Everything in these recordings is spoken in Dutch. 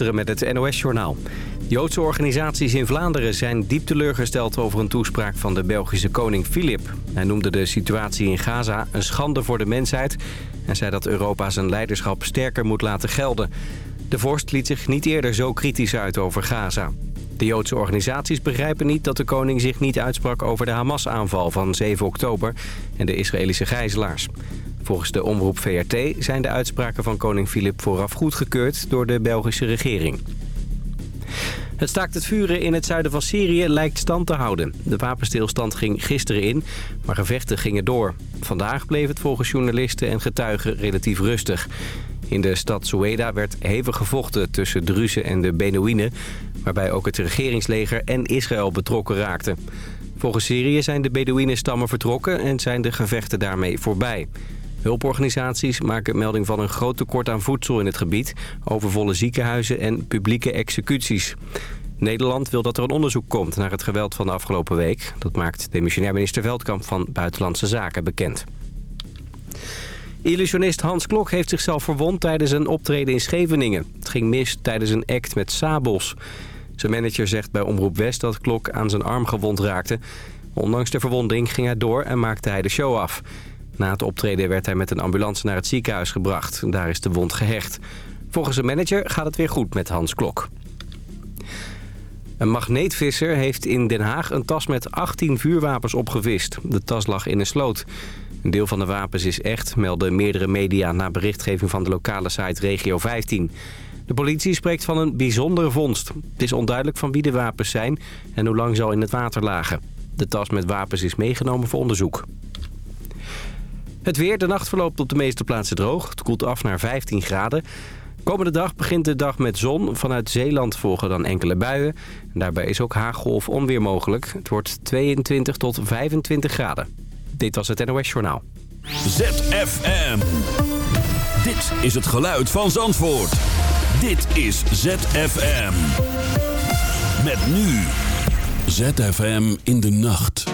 Met het NOS-journaal. Joodse organisaties in Vlaanderen zijn diep teleurgesteld over een toespraak van de Belgische koning Filip. Hij noemde de situatie in Gaza een schande voor de mensheid... en zei dat Europa zijn leiderschap sterker moet laten gelden. De vorst liet zich niet eerder zo kritisch uit over Gaza. De Joodse organisaties begrijpen niet dat de koning zich niet uitsprak over de Hamas-aanval van 7 oktober en de Israëlische gijzelaars. Volgens de omroep VRT zijn de uitspraken van koning Filip vooraf goedgekeurd door de Belgische regering. Het staakt het vuren in het zuiden van Syrië lijkt stand te houden. De wapenstilstand ging gisteren in, maar gevechten gingen door. Vandaag bleef het volgens journalisten en getuigen relatief rustig. In de stad Soueda werd hevig gevochten tussen Druzen en de Bedouinen... waarbij ook het regeringsleger en Israël betrokken raakten. Volgens Syrië zijn de Bedouinen-stammen vertrokken en zijn de gevechten daarmee voorbij. Hulporganisaties maken melding van een groot tekort aan voedsel in het gebied... overvolle ziekenhuizen en publieke executies. Nederland wil dat er een onderzoek komt naar het geweld van de afgelopen week. Dat maakt demissionair minister Veldkamp van Buitenlandse Zaken bekend. Illusionist Hans Klok heeft zichzelf verwond tijdens een optreden in Scheveningen. Het ging mis tijdens een act met sabels. Zijn manager zegt bij Omroep West dat Klok aan zijn arm gewond raakte. Ondanks de verwonding ging hij door en maakte hij de show af. Na het optreden werd hij met een ambulance naar het ziekenhuis gebracht. Daar is de wond gehecht. Volgens zijn manager gaat het weer goed met Hans Klok. Een magneetvisser heeft in Den Haag een tas met 18 vuurwapens opgevist. De tas lag in een sloot. Een deel van de wapens is echt, melden meerdere media... na berichtgeving van de lokale site Regio 15. De politie spreekt van een bijzondere vondst. Het is onduidelijk van wie de wapens zijn en hoe lang ze al in het water lagen. De tas met wapens is meegenomen voor onderzoek. Het weer, de nacht verloopt op de meeste plaatsen droog. Het koelt af naar 15 graden. Komende dag begint de dag met zon. Vanuit Zeeland volgen dan enkele buien. En daarbij is ook hagel of onweer mogelijk. Het wordt 22 tot 25 graden. Dit was het NOS Journaal. ZFM. Dit is het geluid van Zandvoort. Dit is ZFM. Met nu. ZFM in de nacht.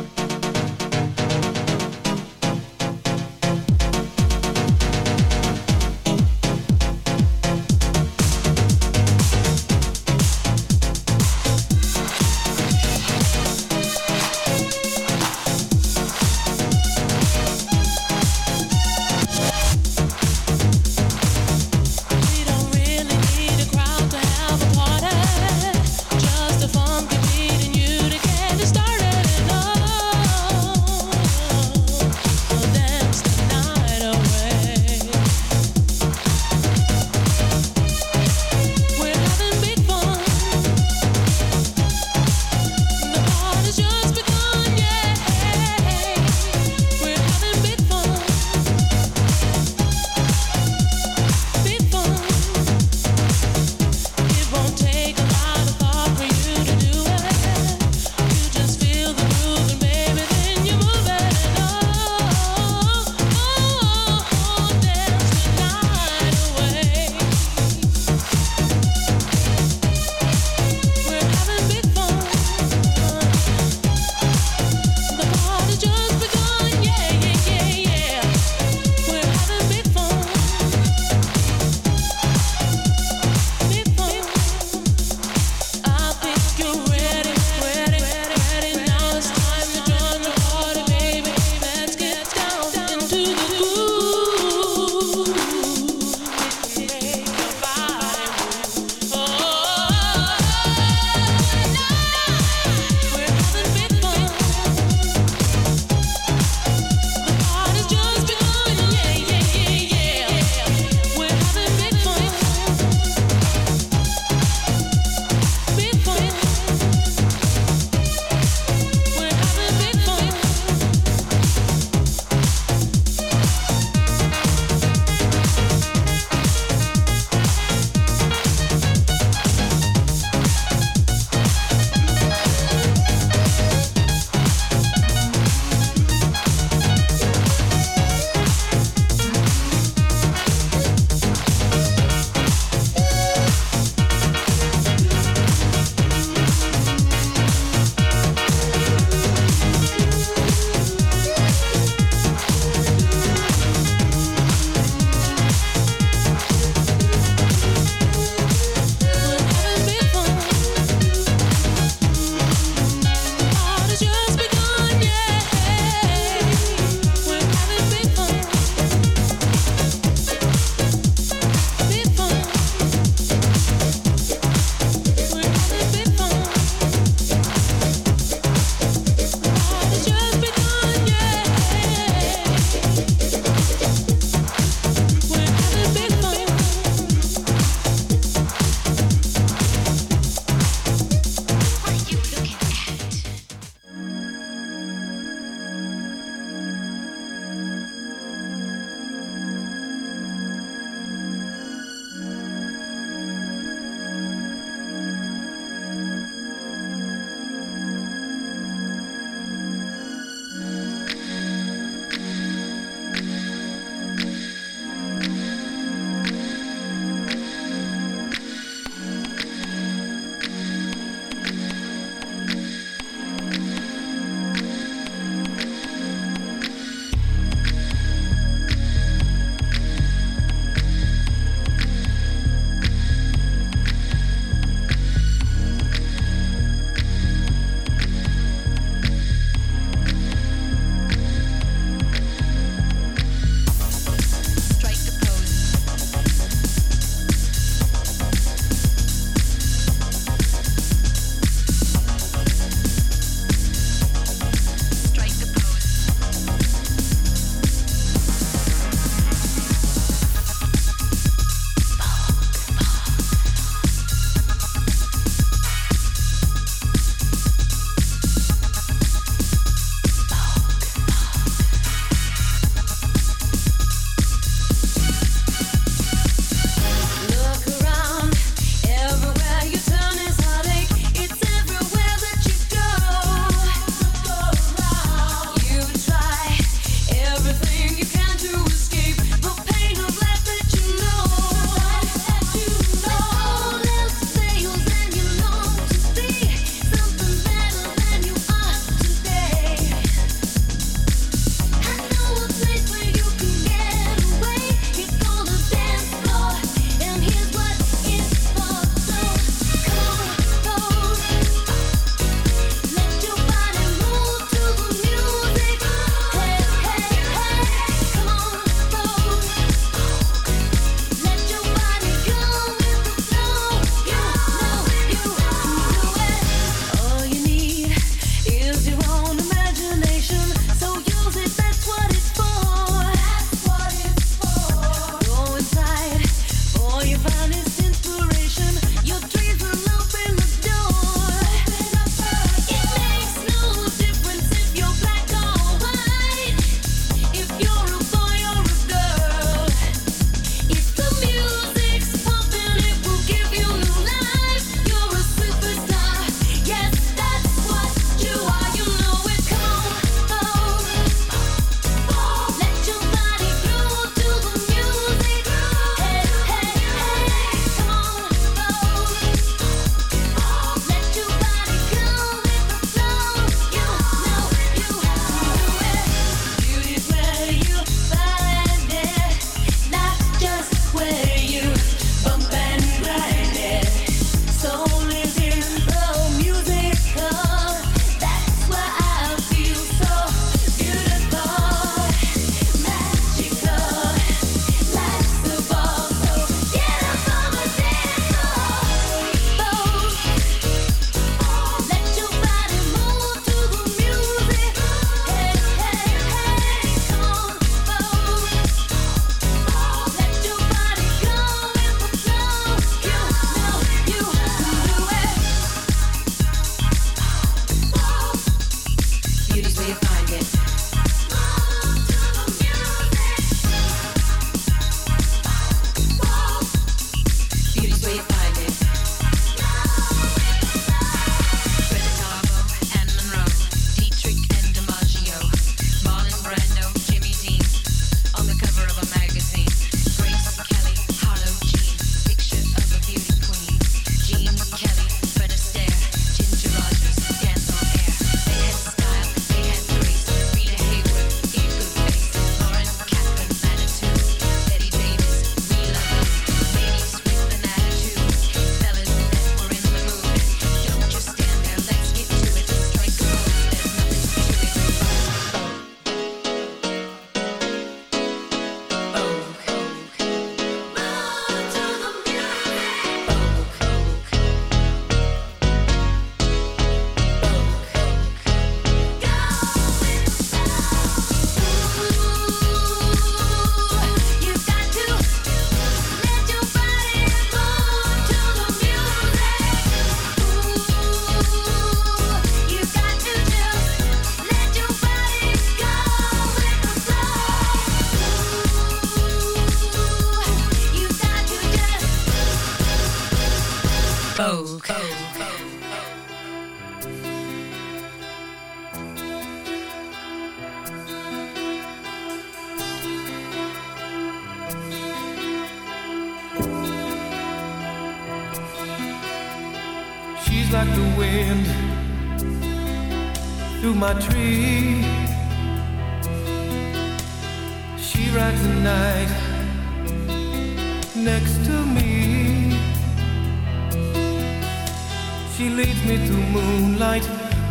She leads me through moonlight,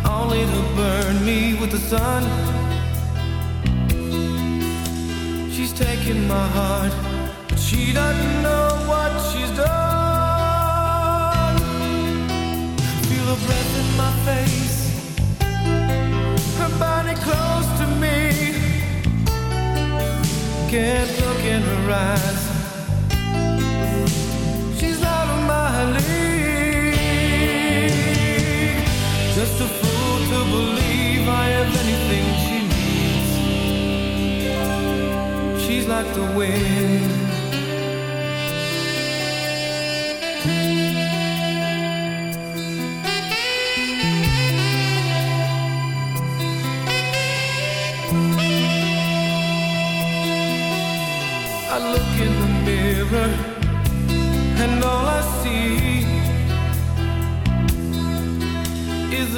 only to burn me with the sun. She's taking my heart, but she doesn't know what she's done. Feel her breath in my face, her body close to me. Can't look in her eyes. Believe I have anything she needs. She's like the wind.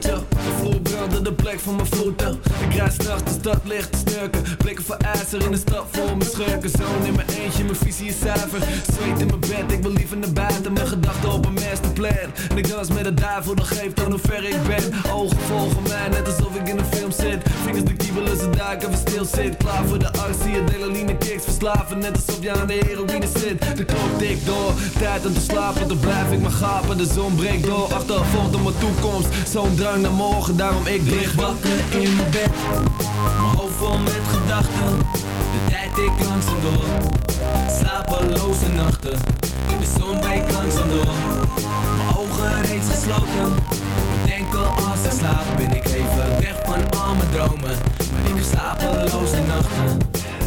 De vloer brandde de plek van mijn voeten. Ik rijd s'nachts de stad licht te snurken Blikken voor ijzer in de stad vol mijn schurken. Zoon in mijn eentje, mijn visie is zuiver. Zweet in mijn bed, ik wil liever naar buiten. Mijn gedachten op een masterplan. En ik dans met de duivel, dat geeft aan hoe ver ik ben. Ogen volgen mij, net alsof ik in een film zit. Vingers de kiebelen, ze duiken, even stil zit. Klaar voor de actie, adrenaline kicks. Verslaven, net alsof je aan de heroïne zit. De klok tikt door, tijd om te slapen. Dan blijf ik maar gapen, de zon breekt door. Achtervolgd op mijn toekomst, zo'n naar morgen Daarom ik lig wakker in mijn bed. Mijn hoofd vol met gedachten. De tijd ik langzaam door. Slapeloze nachten. In de zon breekt langzaam door. Mijn ogen reeds gesloten. Bedenken als ik slaap Ben ik even weg van al mijn dromen. Maar ik heb slapeloze nachten.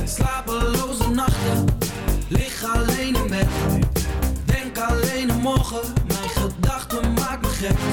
Slapeloze nachten. Lig alleen in bed. Denk alleen aan morgen. Mijn gedachten maken me gek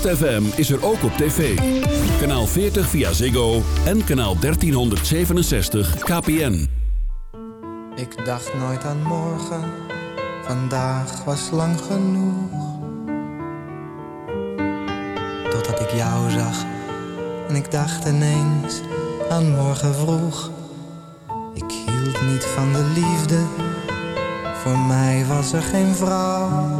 ZFM is er ook op tv. Kanaal 40 via Ziggo en kanaal 1367 KPN. Ik dacht nooit aan morgen, vandaag was lang genoeg. Totdat ik jou zag en ik dacht ineens aan morgen vroeg. Ik hield niet van de liefde, voor mij was er geen vrouw.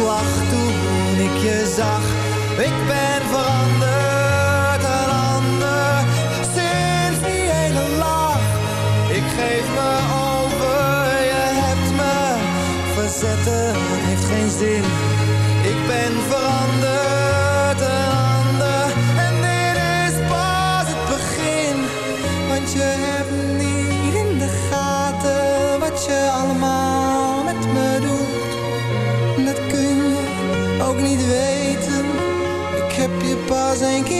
slag toen ik je zag. Ik ben veranderd, een ander, sinds die hele. Ik geef me over, je hebt me verzetten, heeft geen zin. Je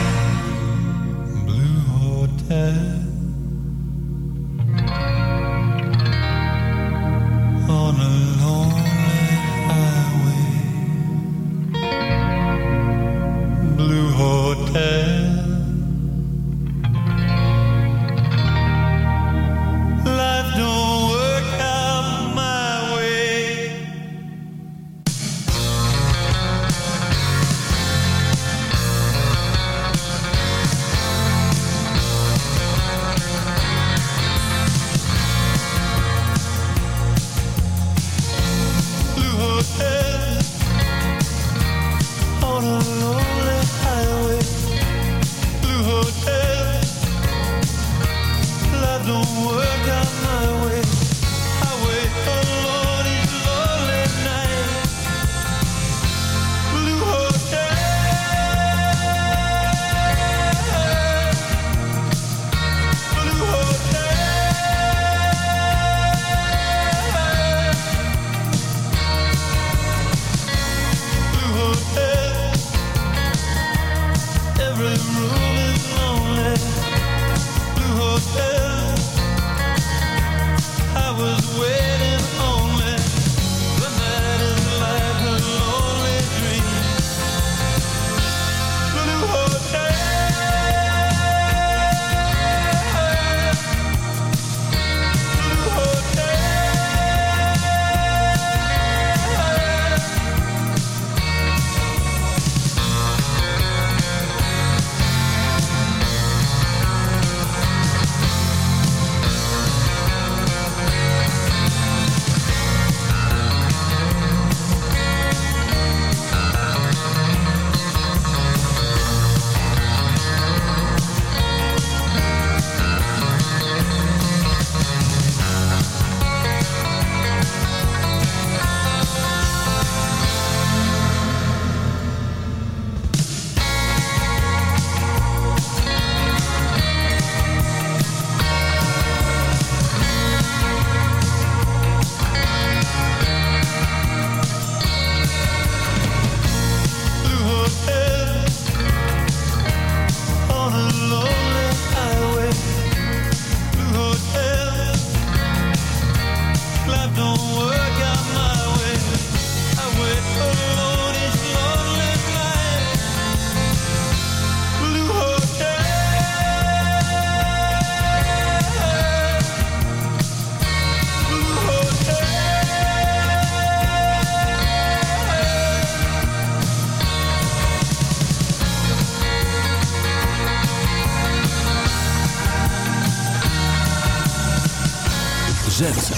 of the world.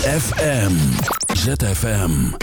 ZFM. ZFM.